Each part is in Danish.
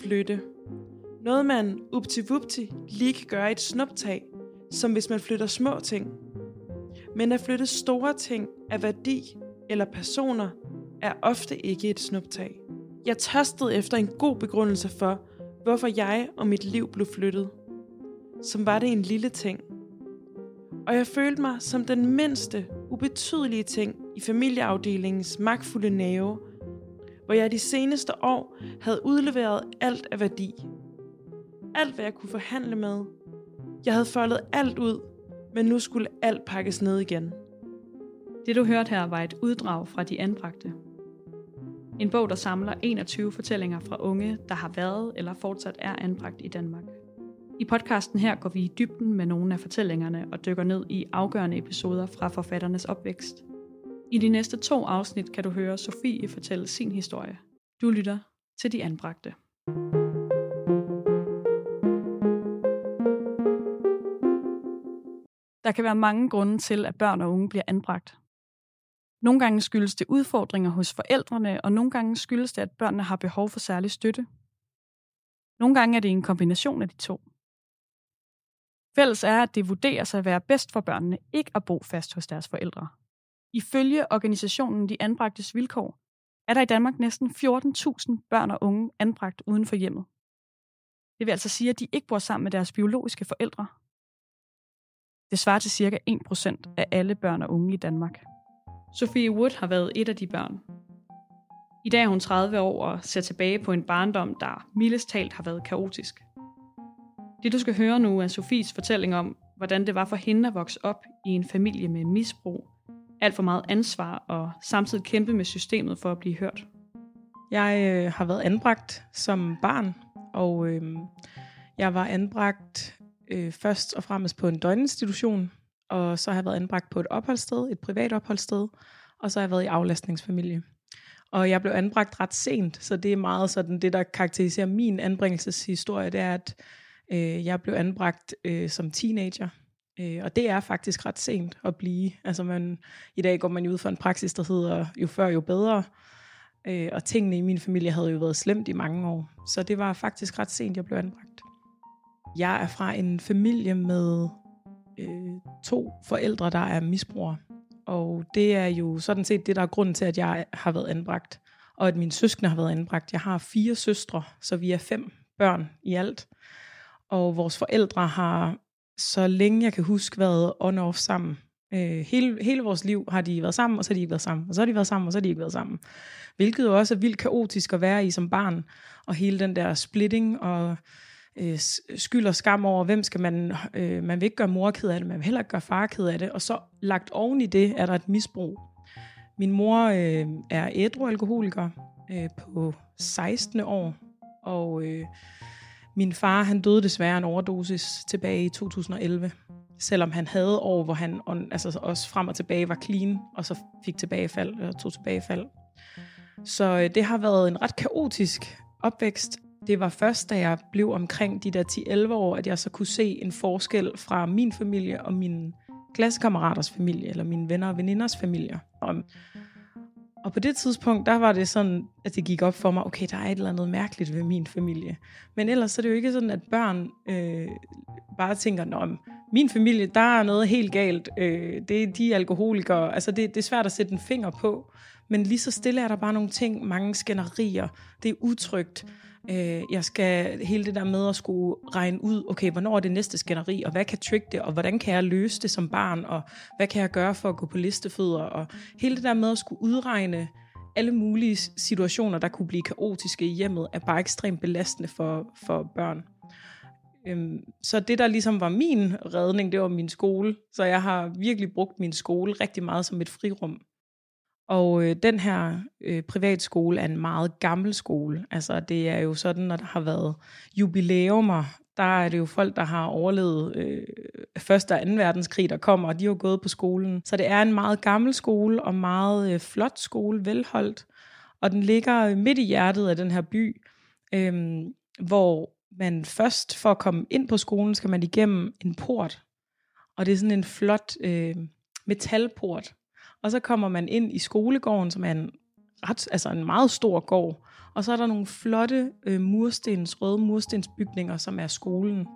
flytte. Noget man upti lige kan gøre i et snuptag, som hvis man flytter små ting. Men at flytte store ting af værdi eller personer er ofte ikke et snuptag. Jeg tørstede efter en god begrundelse for, hvorfor jeg og mit liv blev flyttet. Som var det en lille ting. Og jeg følte mig som den mindste, ubetydelige ting i familieafdelingens magtfulde nave, hvor jeg de seneste år havde udleveret alt af værdi. Alt, hvad jeg kunne forhandle med. Jeg havde foldet alt ud, men nu skulle alt pakkes ned igen. Det du hørte her var et uddrag fra De Anbragte. En bog, der samler 21 fortællinger fra unge, der har været eller fortsat er anbragt i Danmark. I podcasten her går vi i dybden med nogle af fortællingerne og dykker ned i afgørende episoder fra forfatternes opvækst. I de næste to afsnit kan du høre Sofie fortælle sin historie. Du lytter til De Anbragte. Der kan være mange grunde til, at børn og unge bliver anbragt. Nogle gange skyldes det udfordringer hos forældrene, og nogle gange skyldes det, at børnene har behov for særlig støtte. Nogle gange er det en kombination af de to. Fælles er, at det vurderes at være bedst for børnene ikke at bo fast hos deres forældre. Ifølge organisationen De Anbragtes Vilkår er der i Danmark næsten 14.000 børn og unge anbragt uden for hjemmet. Det vil altså sige, at de ikke bor sammen med deres biologiske forældre. Det svarer til ca. 1% af alle børn og unge i Danmark. Sofie Wood har været et af de børn. I dag er hun 30 år og ser tilbage på en barndom, der mildest talt har været kaotisk. Det du skal høre nu er Sofies fortælling om, hvordan det var for hende at vokse op i en familie med misbrug, alt for meget ansvar og samtidig kæmpe med systemet for at blive hørt. Jeg øh, har været anbragt som barn, og øh, jeg var anbragt øh, først og fremmest på en døgninstitution, og så har jeg været anbragt på et opholdssted, et privat opholdssted, og så har jeg været i aflastningsfamilie. Og jeg blev anbragt ret sent, så det er meget sådan, det der karakteriserer min anbringelseshistorie, det er, at øh, jeg blev anbragt øh, som teenager. Øh, og det er faktisk ret sent at blive. Altså man, i dag går man jo ud for en praksis, der hedder jo før jo bedre. Øh, og tingene i min familie havde jo været slemt i mange år. Så det var faktisk ret sent, jeg blev anbragt. Jeg er fra en familie med øh, to forældre, der er misbrugere. Og det er jo sådan set det, der er grunden til, at jeg har været anbragt. Og at mine søskende har været anbragt. Jeg har fire søstre, så vi er fem børn i alt. Og vores forældre har, så længe jeg kan huske, været on-off sammen. Øh, hele, hele vores liv har de været sammen, og så har de ikke været sammen. Og så har de været sammen, og så har de ikke været sammen. Hvilket jo også er vildt kaotisk at være i som barn. Og hele den der splitting og øh, skyld og skam over, hvem skal man, øh, man vil ikke gøre mor ked af det, man vil heller ikke gøre far ked af det, og så lagt oven i det, er der et misbrug. Min mor øh, er ædru-alkoholiker øh, på 16. år, og øh, min far han døde desværre en overdosis tilbage i 2011, selvom han havde år, hvor han altså også frem og tilbage var clean, og så fik tilbagefald, eller tog tilbagefald. Så øh, det har været en ret kaotisk opvækst, det var først, da jeg blev omkring de der 10-11 år, at jeg så kunne se en forskel fra min familie og mine klassekammeraters familie, eller mine venner og veninders familier. Og, og på det tidspunkt, der var det sådan, at det gik op for mig, okay, der er et eller andet mærkeligt ved min familie. Men ellers er det jo ikke sådan, at børn øh, bare tænker, Nå, min familie, der er noget helt galt. Øh, det, er de alkoholikere. Altså, det, det er svært at sætte en finger på. Men lige så stille er der bare nogle ting, mange skænderier. Det er utrygt. Øh, jeg skal hele det der med at skulle regne ud, okay, hvornår er det næste skænderi, og hvad kan trigge det, og hvordan kan jeg løse det som barn, og hvad kan jeg gøre for at gå på listefødder, og hele det der med at skulle udregne alle mulige situationer, der kunne blive kaotiske i hjemmet, er bare ekstremt belastende for, for børn. Øhm, så det, der ligesom var min redning, det var min skole. Så jeg har virkelig brugt min skole rigtig meget som et frirum. Og øh, den her øh, privatskole er en meget gammel skole. Altså det er jo sådan, når der har været jubilæumer, der er det jo folk, der har overlevet øh, første og anden verdenskrig, der kommer, og de har gået på skolen. Så det er en meget gammel skole, og meget øh, flot skole, velholdt. Og den ligger øh, midt i hjertet af den her by, øh, hvor man først for at komme ind på skolen, skal man igennem en port. Og det er sådan en flot øh, metalport, og så kommer man ind i skolegården, som er en, ret, altså en meget stor gård. Og så er der nogle flotte øh, murstens, røde murstensbygninger, som er skolen.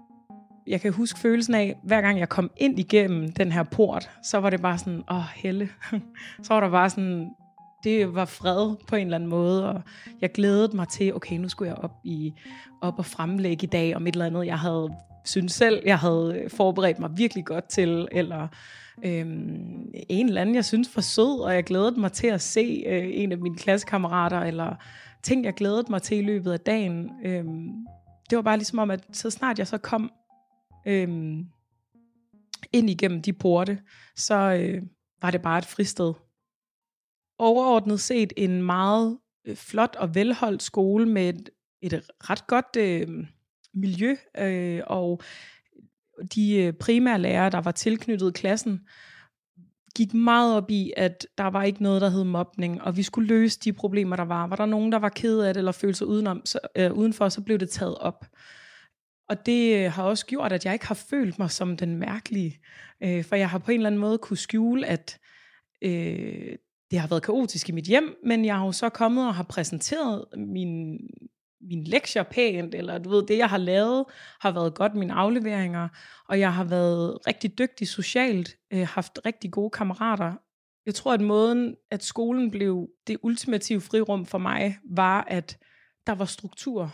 Jeg kan huske følelsen af, hver gang jeg kom ind igennem den her port, så var det bare sådan, åh, helle. så var der bare sådan, det var fred på en eller anden måde, og jeg glædede mig til, okay, nu skulle jeg op, i, op og fremlægge i dag om et eller andet, jeg havde synes selv, jeg havde øh, forberedt mig virkelig godt til, eller øhm, en eller anden, jeg synes var sød, og jeg glædede mig til at se øh, en af mine klassekammerater, eller ting, jeg glædede mig til i løbet af dagen. Øhm, det var bare ligesom om, at så snart jeg så kom øhm, ind igennem de porte, så øh, var det bare et fristed. Overordnet set en meget øh, flot og velholdt skole med et, et ret godt øh, miljø, øh, og de øh, primære lærere, der var tilknyttet klassen, gik meget op i, at der var ikke noget, der hed mobning, og vi skulle løse de problemer, der var. Var der nogen, der var ked af det, eller følte sig udenom, så, øh, udenfor, så blev det taget op. Og det øh, har også gjort, at jeg ikke har følt mig som den mærkelige. Øh, for jeg har på en eller anden måde kunne skjule, at øh, det har været kaotisk i mit hjem, men jeg har jo så kommet og har præsenteret min, min lektier pænt, eller du ved, det jeg har lavet har været godt, mine afleveringer, og jeg har været rigtig dygtig socialt, øh, haft rigtig gode kammerater. Jeg tror, at måden, at skolen blev det ultimative frirum for mig, var, at der var struktur,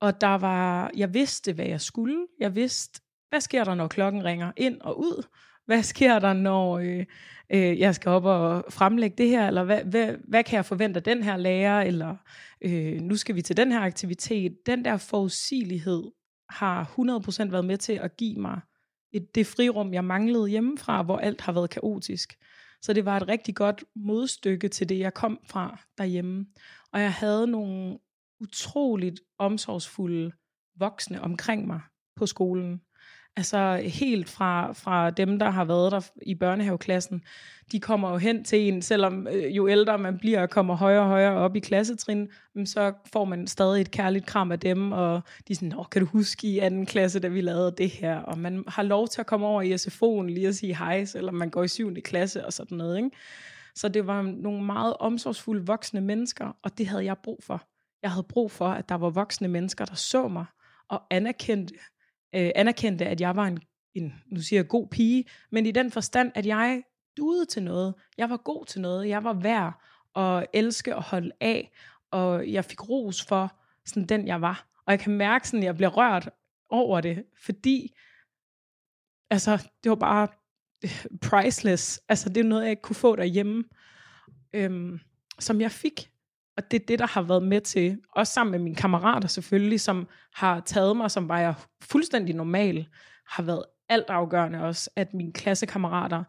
og der var, jeg vidste, hvad jeg skulle. Jeg vidste, hvad sker der, når klokken ringer ind og ud? Hvad sker der, når øh, øh, jeg skal op og fremlægge det her? Eller hvad, hvad, hvad kan jeg forvente af den her lærer? Eller øh, nu skal vi til den her aktivitet. Den der forudsigelighed har 100% været med til at give mig et, det frirum, jeg manglede hjemmefra, hvor alt har været kaotisk. Så det var et rigtig godt modstykke til det, jeg kom fra derhjemme. Og jeg havde nogle utroligt omsorgsfulde voksne omkring mig på skolen. Altså helt fra, fra dem, der har været der i børnehaveklassen, de kommer jo hen til en, selvom øh, jo ældre man bliver og kommer højere og højere op i klassetrin, så får man stadig et kærligt kram af dem, og de er sådan, Nå, kan du huske i anden klasse, da vi lavede det her? Og man har lov til at komme over i SFO'en lige at sige hej, selvom man går i syvende klasse og sådan noget. Ikke? Så det var nogle meget omsorgsfulde voksne mennesker, og det havde jeg brug for. Jeg havde brug for, at der var voksne mennesker, der så mig og anerkendte, øh, anerkendte at jeg var en, en, nu siger jeg god pige, men i den forstand, at jeg duede til noget. Jeg var god til noget. Jeg var værd at elske og holde af, og jeg fik ros for sådan den, jeg var. Og jeg kan mærke, sådan, at jeg bliver rørt over det, fordi altså, det var bare øh, priceless. Altså, det er noget, jeg ikke kunne få derhjemme, øhm, som jeg fik. Og det er det, der har været med til, også sammen med mine kammerater selvfølgelig, som har taget mig, som var jeg fuldstændig normal, har været alt afgørende også, at mine klassekammerater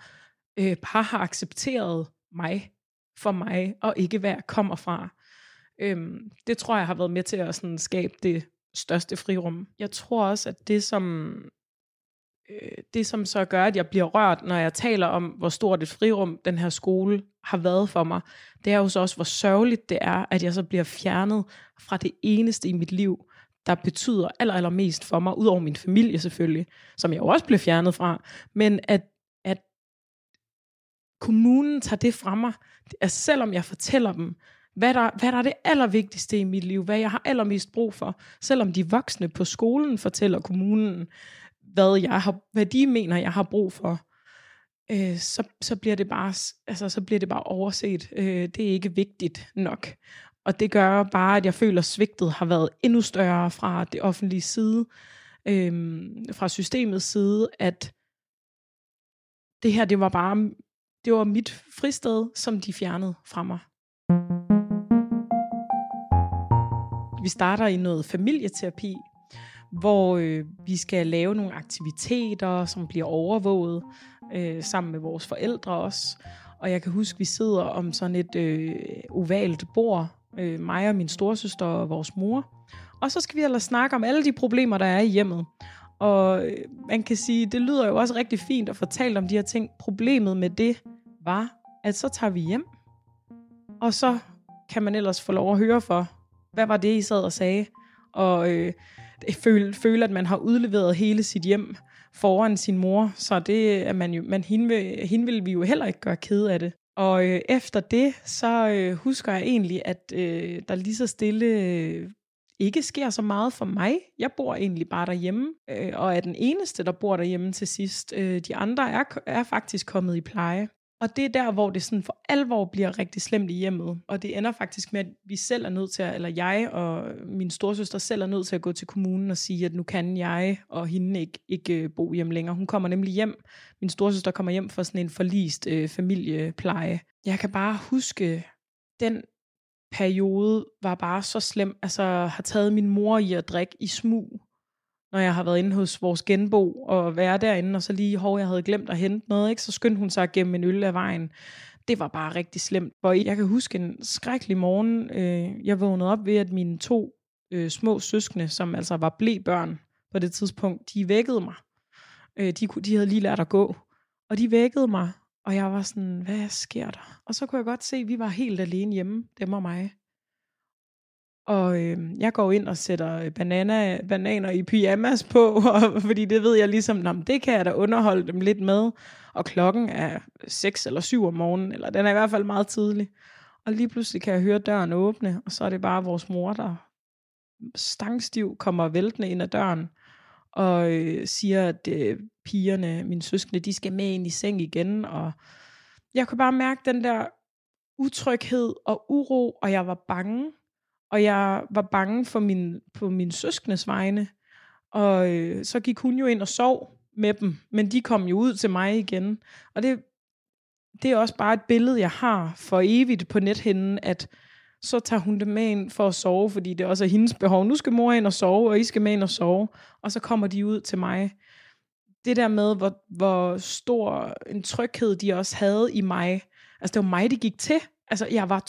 øh, bare har accepteret mig for mig, og ikke hvad jeg kommer fra. Øhm, det tror jeg har været med til at sådan, skabe det største frirum. Jeg tror også, at det som, øh, det som så gør, at jeg bliver rørt, når jeg taler om, hvor stort et frirum den her skole har været for mig, det er jo så også, hvor sørgeligt det er, at jeg så bliver fjernet fra det eneste i mit liv, der betyder aller, allermest for mig, udover min familie selvfølgelig, som jeg jo også blev fjernet fra, men at, at kommunen tager det fra mig, at selvom jeg fortæller dem, hvad der, hvad der er det allervigtigste i mit liv, hvad jeg har allermest brug for, selvom de voksne på skolen fortæller kommunen, hvad, jeg har, hvad de mener, jeg har brug for, øh, så, så, bliver det bare, altså, så bliver det bare overset. Øh, det er ikke vigtigt nok. Og det gør bare, at jeg føler, at svigtet har været endnu større fra det offentlige side, øh, fra systemets side, at det her, det var bare, det var mit fristed, som de fjernede fra mig. Vi starter i noget familieterapi, hvor øh, vi skal lave nogle aktiviteter, som bliver overvåget øh, sammen med vores forældre også. Og jeg kan huske, vi sidder om sådan et øh, ovalt bord, øh, mig og min storsøster og vores mor. Og så skal vi ellers snakke om alle de problemer, der er i hjemmet. Og øh, man kan sige, det lyder jo også rigtig fint at fortælle om de her ting. Problemet med det var, at så tager vi hjem, og så kan man ellers få lov at høre for, hvad var det, I sad og sagde? Og øh, føle, føle, at man har udleveret hele sit hjem foran sin mor, så det er man jo, man, hende, vil, hende vil vi jo heller ikke gøre ked af det. Og øh, efter det, så øh, husker jeg egentlig, at øh, der lige så stille øh, ikke sker så meget for mig. Jeg bor egentlig bare derhjemme, øh, og er den eneste, der bor derhjemme til sidst. Øh, de andre er, er faktisk kommet i pleje. Og det er der, hvor det sådan for alvor bliver rigtig slemt i hjemmet. Og det ender faktisk med, at vi selv er nødt til at, eller jeg og min storsøster selv er nødt til at gå til kommunen og sige, at nu kan jeg og hende ikke, ikke øh, bo hjem længere. Hun kommer nemlig hjem. Min storsøster kommer hjem for sådan en forlist øh, familiepleje. Jeg kan bare huske, den periode var bare så slem. Altså, har taget min mor i at drikke i smug når jeg har været inde hos vores genbo og være derinde, og så lige, hov, jeg havde glemt at hente noget, ikke? så skyndte hun sig gennem en øl af vejen. Det var bare rigtig slemt. Og jeg kan huske en skrækkelig morgen, øh, jeg vågnede op ved, at mine to øh, små søskende, som altså var blæbørn på det tidspunkt, de vækkede mig. Øh, de, de havde lige lært at gå, og de vækkede mig, og jeg var sådan, hvad sker der? Og så kunne jeg godt se, at vi var helt alene hjemme, dem og mig. Og øh, jeg går ind og sætter øh, banana, bananer i pyjamas på, og, fordi det ved jeg ligesom, nå, det kan jeg da underholde dem lidt med. Og klokken er 6 eller 7 om morgenen, eller den er i hvert fald meget tidlig. Og lige pludselig kan jeg høre døren åbne, og så er det bare vores mor, der stangstiv kommer væltende ind ad døren, og øh, siger, at øh, pigerne, mine søskende, de skal med ind i seng igen. Og jeg kunne bare mærke den der utryghed og uro, og jeg var bange og jeg var bange for min, på min søskendes vegne. Og øh, så gik hun jo ind og sov med dem, men de kom jo ud til mig igen. Og det, det er også bare et billede, jeg har for evigt på nethinden, at så tager hun dem med ind for at sove, fordi det også er hendes behov. Nu skal mor ind og sove, og I skal med ind og sove. Og så kommer de ud til mig. Det der med, hvor, hvor stor en tryghed de også havde i mig. Altså det var mig, det gik til. Altså jeg var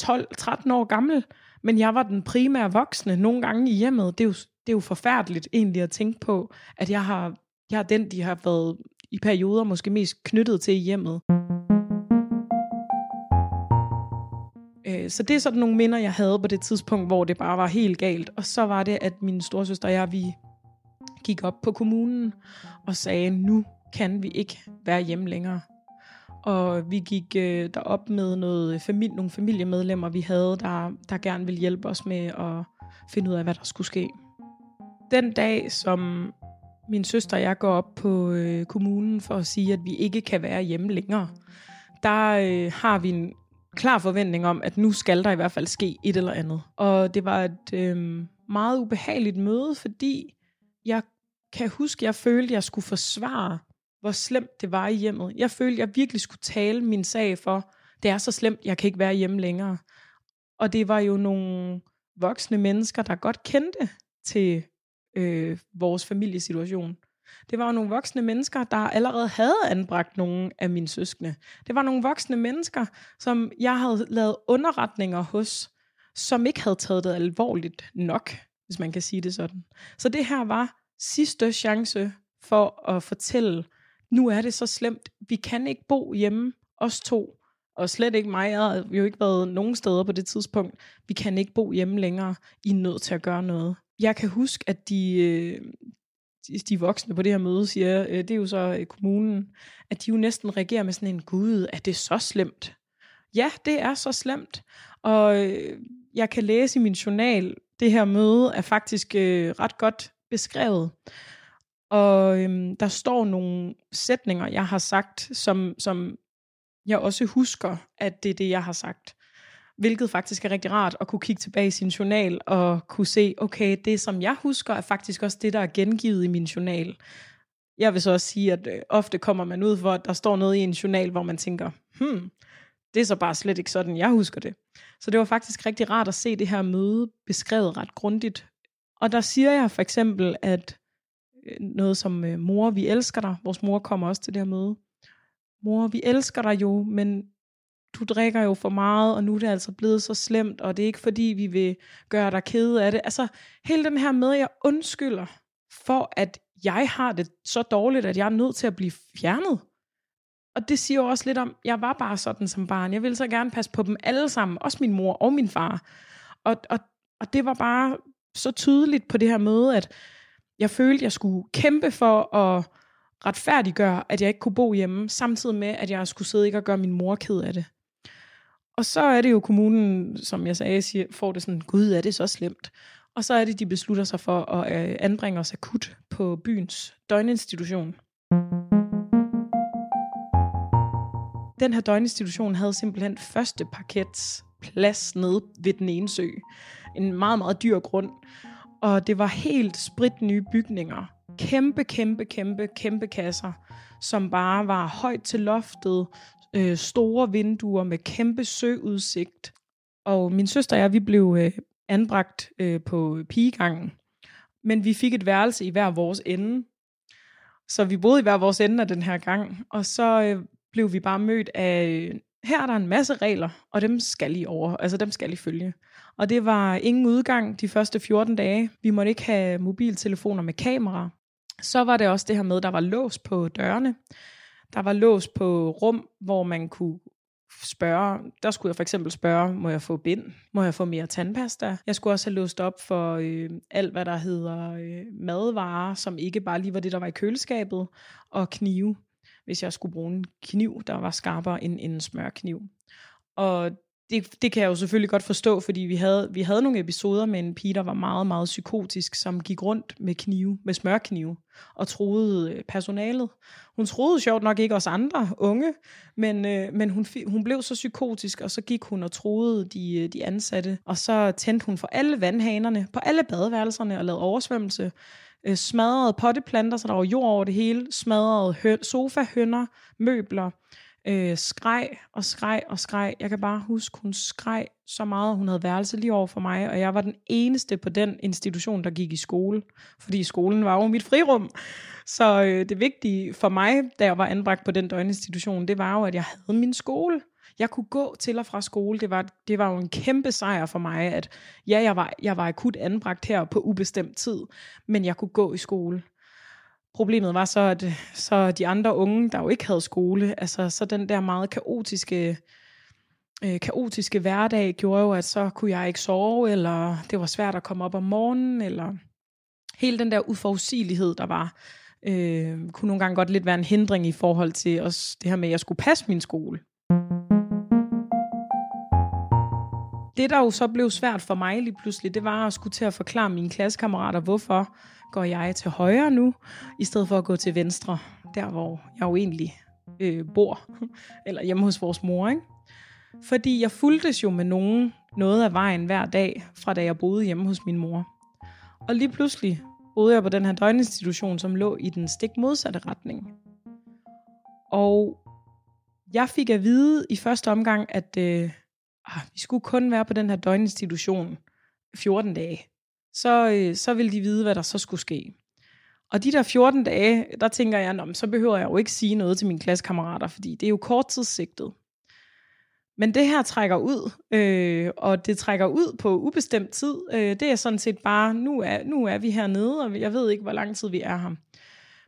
12-13 år gammel. Men jeg var den primære voksne nogle gange i hjemmet. Det er jo, det er jo forfærdeligt egentlig at tænke på, at jeg har, jeg er den, de har været i perioder måske mest knyttet til i hjemmet. Øh, så det er sådan nogle minder, jeg havde på det tidspunkt, hvor det bare var helt galt. Og så var det, at min storsøster og jeg, vi gik op på kommunen og sagde, nu kan vi ikke være hjemme længere og vi gik øh, derop med noget øh, familie, nogle familiemedlemmer, vi havde, der, der gerne ville hjælpe os med at finde ud af, hvad der skulle ske. Den dag, som min søster og jeg går op på øh, kommunen for at sige, at vi ikke kan være hjemme længere, der øh, har vi en klar forventning om, at nu skal der i hvert fald ske et eller andet. Og det var et øh, meget ubehageligt møde, fordi jeg kan huske, at jeg følte, at jeg skulle forsvare hvor slemt det var i hjemmet. Jeg følte, jeg virkelig skulle tale min sag for, det er så slemt, jeg kan ikke være hjemme længere. Og det var jo nogle voksne mennesker, der godt kendte til øh, vores familiesituation. Det var jo nogle voksne mennesker, der allerede havde anbragt nogle af mine søskende. Det var nogle voksne mennesker, som jeg havde lavet underretninger hos, som ikke havde taget det alvorligt nok, hvis man kan sige det sådan. Så det her var sidste chance for at fortælle nu er det så slemt, vi kan ikke bo hjemme, os to, og slet ikke mig, jeg har jo ikke været nogen steder på det tidspunkt, vi kan ikke bo hjemme længere, I er nødt til at gøre noget. Jeg kan huske, at de, øh, de voksne på det her møde siger, øh, det er jo så øh, kommunen, at de jo næsten reagerer med sådan en, gud, er det så slemt? Ja, det er så slemt, og jeg kan læse i min journal, det her møde er faktisk ret godt beskrevet. Og øhm, der står nogle sætninger, jeg har sagt, som, som jeg også husker, at det er det, jeg har sagt. Hvilket faktisk er rigtig rart at kunne kigge tilbage i sin journal og kunne se, okay, det som jeg husker, er faktisk også det, der er gengivet i min journal. Jeg vil så også sige, at øh, ofte kommer man ud for, at der står noget i en journal, hvor man tænker, hmm, det er så bare slet ikke sådan, jeg husker det. Så det var faktisk rigtig rart at se det her møde beskrevet ret grundigt. Og der siger jeg for eksempel, at noget som, øh, mor, vi elsker dig. Vores mor kommer også til det her møde. Mor, vi elsker dig jo, men du drikker jo for meget, og nu er det altså blevet så slemt, og det er ikke fordi, vi vil gøre dig ked af det. Altså, hele den her med, at jeg undskylder for, at jeg har det så dårligt, at jeg er nødt til at blive fjernet. Og det siger jo også lidt om, jeg var bare sådan som barn. Jeg ville så gerne passe på dem alle sammen, også min mor og min far. Og, og, og det var bare så tydeligt på det her møde, at jeg følte, jeg skulle kæmpe for at retfærdiggøre, at jeg ikke kunne bo hjemme, samtidig med, at jeg skulle sidde ikke og gøre min mor ked af det. Og så er det jo kommunen, som jeg sagde, siger, får det sådan, gud, er det så slemt? Og så er det, de beslutter sig for at øh, anbringe os akut på byens døgninstitution. Den her døgninstitution havde simpelthen første parkets plads nede ved den ene sø. En meget, meget dyr grund. Og det var helt spritnye bygninger. Kæmpe, kæmpe, kæmpe, kæmpe kasser, som bare var højt til loftet, øh, store vinduer med kæmpe søudsigt. Og min søster og jeg, vi blev øh, anbragt øh, på pigegangen. Men vi fik et værelse i hver vores ende. Så vi boede i hver vores ende af den her gang. Og så øh, blev vi bare mødt af, øh, her er der en masse regler, og dem skal I over, altså dem skal I følge. Og det var ingen udgang de første 14 dage. Vi måtte ikke have mobiltelefoner med kamera. Så var det også det her med, der var lås på dørene. Der var lås på rum, hvor man kunne spørge, der skulle jeg for eksempel spørge, må jeg få bind? Må jeg få mere tandpasta? Jeg skulle også have låst op for øh, alt, hvad der hedder øh, madvarer, som ikke bare lige var det, der var i køleskabet, og knive, hvis jeg skulle bruge en kniv, der var skarpere end en smørkniv. Og det, det kan jeg jo selvfølgelig godt forstå, fordi vi havde, vi havde nogle episoder med en pige, der var meget, meget psykotisk, som gik rundt med knive, med smørknive, og troede øh, personalet. Hun troede sjovt nok ikke os andre unge, men, øh, men hun, hun blev så psykotisk, og så gik hun og troede de, øh, de ansatte, og så tændte hun for alle vandhanerne, på alle badeværelserne og lavede oversvømmelse, øh, smadrede potteplanter, så der var jord over det hele, smadrede hø- sofa-hønder, møbler, øh, skreg og skreg og skreg. Jeg kan bare huske, hun skreg så meget, hun havde værelse lige over for mig, og jeg var den eneste på den institution, der gik i skole, fordi skolen var jo mit frirum. Så øh, det vigtige for mig, da jeg var anbragt på den døgninstitution, det var jo, at jeg havde min skole. Jeg kunne gå til og fra skole. Det var, det var jo en kæmpe sejr for mig, at ja, jeg var, jeg var akut anbragt her på ubestemt tid, men jeg kunne gå i skole. Problemet var så, at så de andre unge, der jo ikke havde skole, altså så den der meget kaotiske, øh, kaotiske hverdag gjorde jo, at så kunne jeg ikke sove, eller det var svært at komme op om morgenen, eller hele den der uforudsigelighed, der var, øh, kunne nogle gange godt lidt være en hindring i forhold til også det her med, at jeg skulle passe min skole. Det, der jo så blev svært for mig lige pludselig, det var at skulle til at forklare mine klassekammerater, hvorfor går jeg til højre nu, i stedet for at gå til venstre, der hvor jeg jo egentlig øh, bor, eller hjemme hos vores mor. Ikke? Fordi jeg fuldtes jo med nogen noget af vejen hver dag, fra da jeg boede hjemme hos min mor. Og lige pludselig boede jeg på den her døgninstitution, som lå i den stik modsatte retning. Og jeg fik at vide i første omgang, at øh, ah, vi skulle kun være på den her døgninstitution 14 dage så, øh, så ville de vide, hvad der så skulle ske. Og de der 14 dage, der tænker jeg, så behøver jeg jo ikke sige noget til mine klassekammerater, fordi det er jo korttidssigtet. Men det her trækker ud, øh, og det trækker ud på ubestemt tid. Øh, det er sådan set bare, nu er, nu er vi hernede, og jeg ved ikke, hvor lang tid vi er her.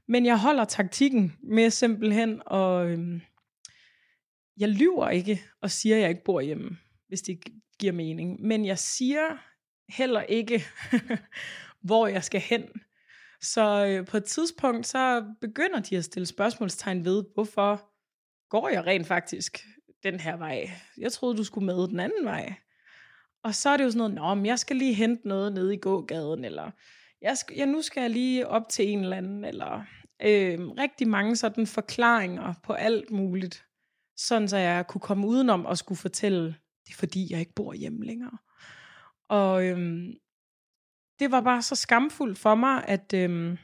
Men jeg holder taktikken med simpelthen, og øh, jeg lyver ikke og siger, at jeg ikke bor hjemme, hvis det giver mening. Men jeg siger heller ikke, hvor jeg skal hen. Så øh, på et tidspunkt, så begynder de at stille spørgsmålstegn ved, hvorfor går jeg rent faktisk den her vej? Jeg troede, du skulle med den anden vej. Og så er det jo sådan noget, Nå, men jeg skal lige hente noget nede i gågaden, eller jeg skal, ja, nu skal jeg lige op til en eller anden, eller øh, rigtig mange sådan forklaringer på alt muligt, sådan så jeg kunne komme udenom og skulle fortælle, det er fordi, jeg ikke bor hjemme længere. Og øhm, det var bare så skamfuldt for mig, at, øhm,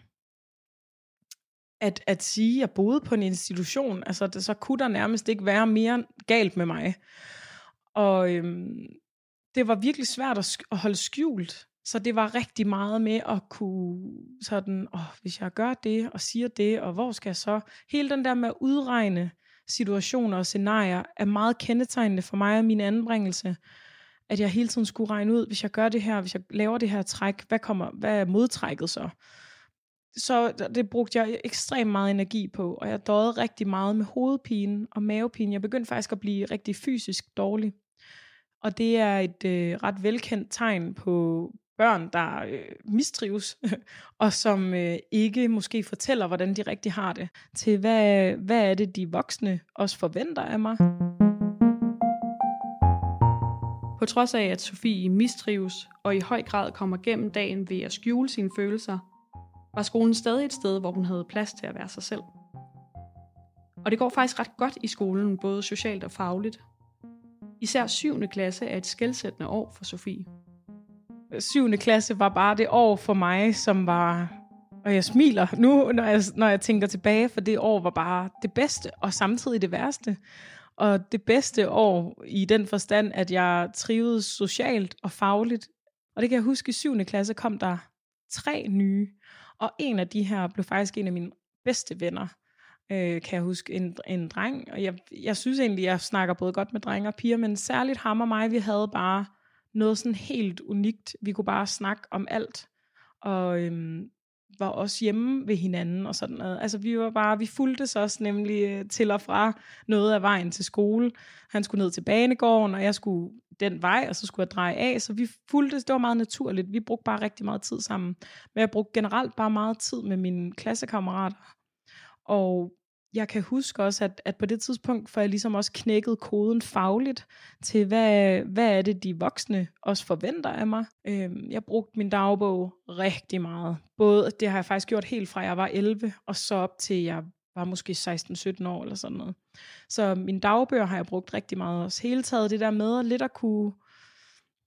at, at sige, at jeg boede på en institution. Altså, det, så kunne der nærmest ikke være mere galt med mig. Og øhm, det var virkelig svært at, at holde skjult. Så det var rigtig meget med at kunne sådan, åh, hvis jeg gør det og siger det, og hvor skal jeg så? Hele den der med at udregne situationer og scenarier er meget kendetegnende for mig og min anbringelse at jeg hele tiden skulle regne ud, hvis jeg gør det her, hvis jeg laver det her træk, hvad, kommer, hvad er modtrækket så? Så det brugte jeg ekstremt meget energi på, og jeg døde rigtig meget med hovedpine og mavepine. Jeg begyndte faktisk at blive rigtig fysisk dårlig. Og det er et øh, ret velkendt tegn på børn, der øh, mistrives, og som øh, ikke måske fortæller, hvordan de rigtig har det, til hvad, hvad er det, de voksne også forventer af mig. På trods af, at Sofie mistrives og i høj grad kommer gennem dagen ved at skjule sine følelser, var skolen stadig et sted, hvor hun havde plads til at være sig selv. Og det går faktisk ret godt i skolen, både socialt og fagligt. Især 7. klasse er et skældsættende år for Sofie. 7. klasse var bare det år for mig, som var... Og jeg smiler nu, når jeg, når jeg tænker tilbage, for det år var bare det bedste, og samtidig det værste. Og det bedste år i den forstand, at jeg trivedes socialt og fagligt. Og det kan jeg huske, i 7. klasse kom der tre nye. Og en af de her blev faktisk en af mine bedste venner øh, kan jeg huske, en, en dreng. Og jeg, jeg synes egentlig, jeg snakker både godt med drenge og piger, men særligt ham og mig, vi havde bare noget sådan helt unikt. Vi kunne bare snakke om alt. Og øhm, var også hjemme ved hinanden og sådan noget. Altså vi var bare, vi fulgtes også nemlig øh, til og fra noget af vejen til skole. Han skulle ned til banegården, og jeg skulle den vej, og så skulle jeg dreje af. Så vi fulgte, det var meget naturligt. Vi brugte bare rigtig meget tid sammen. Men jeg brugte generelt bare meget tid med mine klassekammerater. Og jeg kan huske også, at, at på det tidspunkt får jeg ligesom også knækket koden fagligt til, hvad, hvad er det, de voksne også forventer af mig. Øhm, jeg brugte min dagbog rigtig meget. Både, det har jeg faktisk gjort helt fra jeg var 11, og så op til jeg var måske 16-17 år eller sådan noget. Så min dagbøger har jeg brugt rigtig meget også. Hele taget det der med lidt at kunne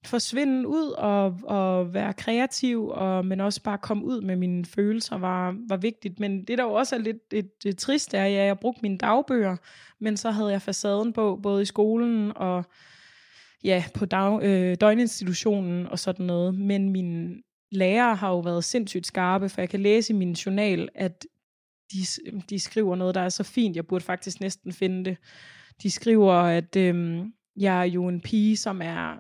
forsvinde ud og, og være kreativ, og, men også bare komme ud med mine følelser var, var vigtigt. Men det der jo også er lidt et, et trist er, at ja, jeg brugte mine dagbøger, men så havde jeg facaden på, både i skolen og ja, på dag, øh, døgninstitutionen og sådan noget. Men mine lærere har jo været sindssygt skarpe, for jeg kan læse i min journal, at de, de skriver noget, der er så fint, jeg burde faktisk næsten finde det. De skriver, at øh, jeg er jo en pige, som er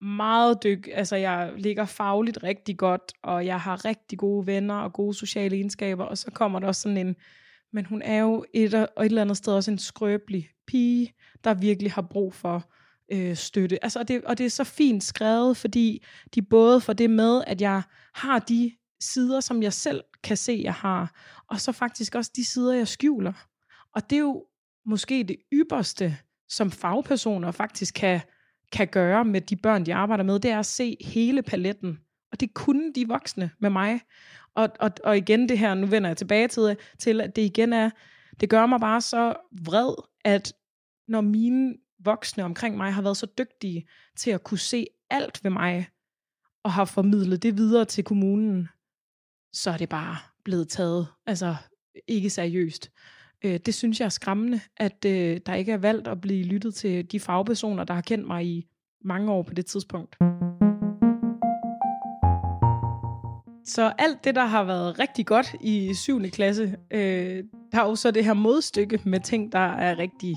meget dyk, altså jeg ligger fagligt rigtig godt, og jeg har rigtig gode venner og gode sociale egenskaber, og så kommer der også sådan en, men hun er jo et, og et eller andet sted også en skrøbelig pige, der virkelig har brug for øh, støtte. Altså, og, det, og det er så fint skrevet, fordi de både får det med, at jeg har de sider, som jeg selv kan se, jeg har, og så faktisk også de sider, jeg skjuler. Og det er jo måske det ypperste, som fagpersoner faktisk kan kan gøre med de børn, de arbejder med, det er at se hele paletten. Og det kunne de voksne med mig. Og, og, og igen det her, nu vender jeg tilbage til, til, at det igen er, det gør mig bare så vred, at når mine voksne omkring mig har været så dygtige til at kunne se alt ved mig, og har formidlet det videre til kommunen, så er det bare blevet taget, altså ikke seriøst. Øh, det synes jeg er skræmmende, at øh, der ikke er valgt at blive lyttet til de fagpersoner, der har kendt mig i mange år på det tidspunkt. Så alt det, der har været rigtig godt i 7. klasse, øh, der er jo så det her modstykke med ting, der er rigtig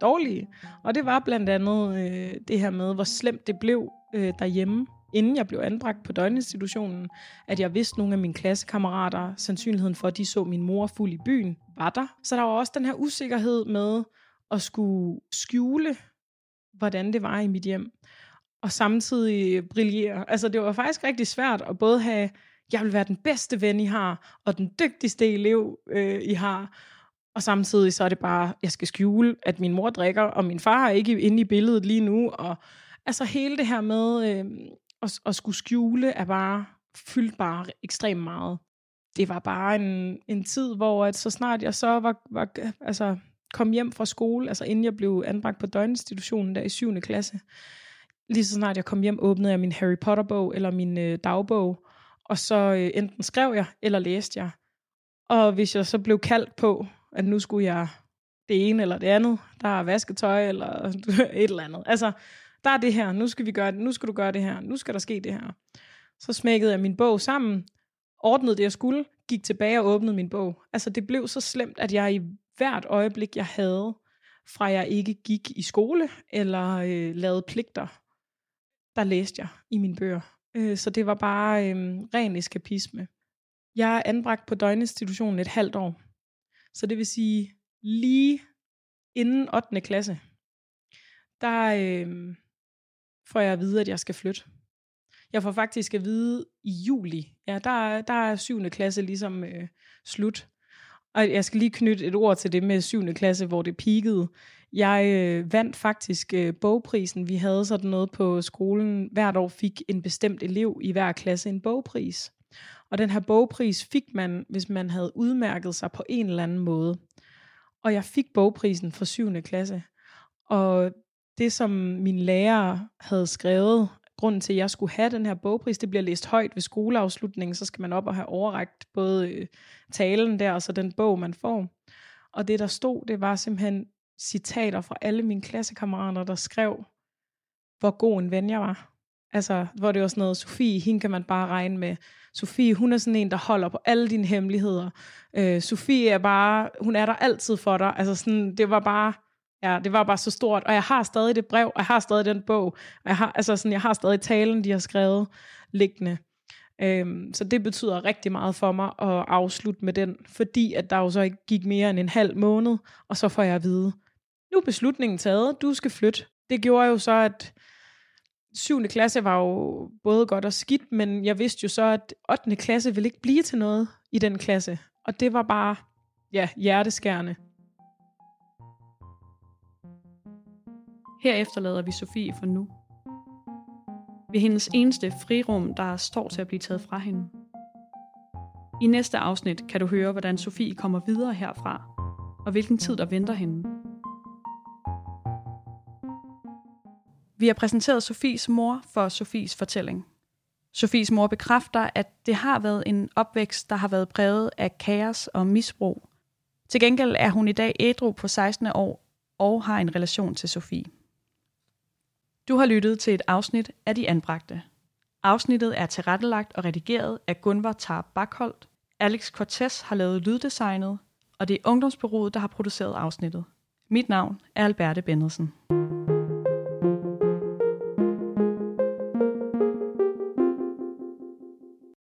dårlige. Og det var blandt andet øh, det her med, hvor slemt det blev øh, derhjemme inden jeg blev anbragt på døgninstitutionen, at jeg vidste nogle af mine klassekammerater, sandsynligheden for, at de så min mor fuld i byen, var der. Så der var også den her usikkerhed med at skulle skjule, hvordan det var i mit hjem, og samtidig brillere. Altså det var faktisk rigtig svært at både have, jeg vil være den bedste ven, I har, og den dygtigste elev, øh, I har, og samtidig så er det bare, jeg skal skjule, at min mor drikker, og min far er ikke inde i billedet lige nu, og altså hele det her med, øh, at, at skulle skjule er bare fyldt bare ekstremt meget. Det var bare en, en tid, hvor at så snart jeg så var, var altså, kom hjem fra skole, altså inden jeg blev anbragt på døgninstitutionen der i 7. klasse, lige så snart jeg kom hjem, åbnede jeg min Harry Potter-bog eller min øh, dagbog, og så øh, enten skrev jeg, eller læste jeg. Og hvis jeg så blev kaldt på, at nu skulle jeg det ene eller det andet, der er vasketøj eller et eller andet. Altså, der er det her, nu skal vi gøre det, nu skal du gøre det her, nu skal der ske det her. Så smækkede jeg min bog sammen, ordnede det, jeg skulle, gik tilbage og åbnede min bog. Altså det blev så slemt, at jeg i hvert øjeblik, jeg havde, fra jeg ikke gik i skole eller øh, lavede pligter, der læste jeg i mine bøger. Øh, så det var bare øh, ren eskapisme. Jeg er anbragt på døgninstitutionen et halvt år. Så det vil sige, lige inden 8. klasse, der, øh, får jeg at vide, at jeg skal flytte. Jeg får faktisk at vide i juli, ja, der, der er 7. klasse ligesom øh, slut. Og jeg skal lige knytte et ord til det med 7. klasse, hvor det peakede. Jeg øh, vandt faktisk øh, bogprisen. Vi havde sådan noget på skolen. Hvert år fik en bestemt elev i hver klasse en bogpris. Og den her bogpris fik man, hvis man havde udmærket sig på en eller anden måde. Og jeg fik bogprisen for 7. klasse. Og det, som min lærer havde skrevet, grunden til, at jeg skulle have den her bogpris, det bliver læst højt ved skoleafslutningen, så skal man op og have overrækt både øh, talen der, og så den bog, man får. Og det, der stod, det var simpelthen citater fra alle mine klassekammerater, der skrev, hvor god en ven jeg var. Altså, hvor det var sådan noget, Sofie, hende kan man bare regne med. Sofie, hun er sådan en, der holder på alle dine hemmeligheder. Øh, Sofie er bare, hun er der altid for dig. Altså sådan, det var bare, ja, det var bare så stort. Og jeg har stadig det brev, og jeg har stadig den bog. Og jeg har, altså sådan, jeg har stadig talen, de har skrevet liggende. Øhm, så det betyder rigtig meget for mig at afslutte med den, fordi at der jo så ikke gik mere end en halv måned, og så får jeg at vide, nu er beslutningen taget, du skal flytte. Det gjorde jo så, at 7. klasse var jo både godt og skidt, men jeg vidste jo så, at 8. klasse ville ikke blive til noget i den klasse. Og det var bare, ja, hjerteskærende. Her efterlader vi Sofie for nu. Ved hendes eneste frirum, der står til at blive taget fra hende. I næste afsnit kan du høre, hvordan Sofie kommer videre herfra, og hvilken tid der venter hende. Vi har præsenteret Sofies mor for Sofies fortælling. Sofies mor bekræfter, at det har været en opvækst, der har været præget af kaos og misbrug. Til gengæld er hun i dag ædru på 16 år og har en relation til Sofie. Du har lyttet til et afsnit af De Anbragte. Afsnittet er tilrettelagt og redigeret af Gunvar Tar Bakholdt. Alex Cortez har lavet lyddesignet, og det er Ungdomsbyrået, der har produceret afsnittet. Mit navn er Alberte Bennedsen.